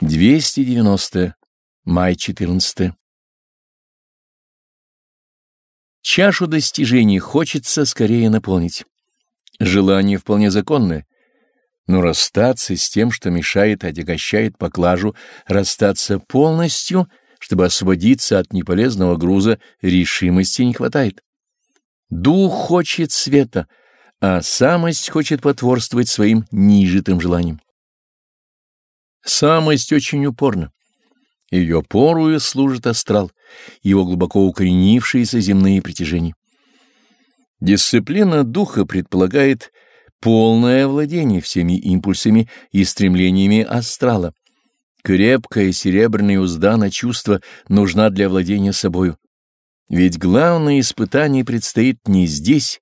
290. Май 14. Чашу достижений хочется скорее наполнить. Желание вполне законное, но расстаться с тем, что мешает отягощает поклажу, расстаться полностью, чтобы освободиться от неполезного груза, решимости не хватает. Дух хочет света, а самость хочет потворствовать своим нижитым желаниям. Самость очень упорна. Ее порую служит астрал, его глубоко укоренившиеся земные притяжения. Дисциплина духа предполагает полное владение всеми импульсами и стремлениями астрала. Крепкая серебряная узда на чувство нужна для владения собою. Ведь главное испытание предстоит не здесь,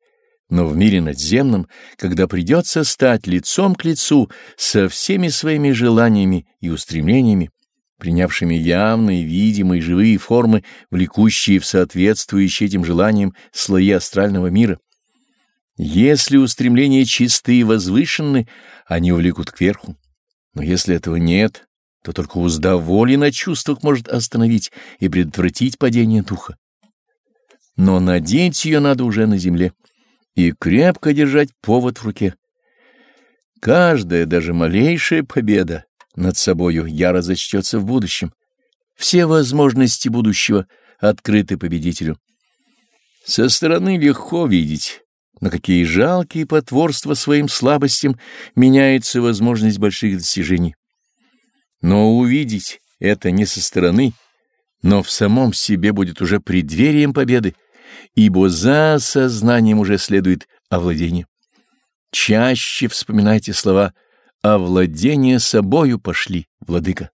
но в мире надземном, когда придется стать лицом к лицу со всеми своими желаниями и устремлениями, принявшими явные, видимые, живые формы, влекущие в соответствующие этим желаниям слои астрального мира. Если устремления чистые и возвышенны, они увлекут кверху. Но если этого нет, то только узда воли на чувствах может остановить и предотвратить падение духа. Но надеть ее надо уже на земле и крепко держать повод в руке. Каждая, даже малейшая победа над собою яро зачтется в будущем. Все возможности будущего открыты победителю. Со стороны легко видеть, на какие жалкие потворства своим слабостям меняется возможность больших достижений. Но увидеть это не со стороны, но в самом себе будет уже преддверием победы, ибо за сознанием уже следует овладение. Чаще вспоминайте слова «овладение собою пошли, владыка».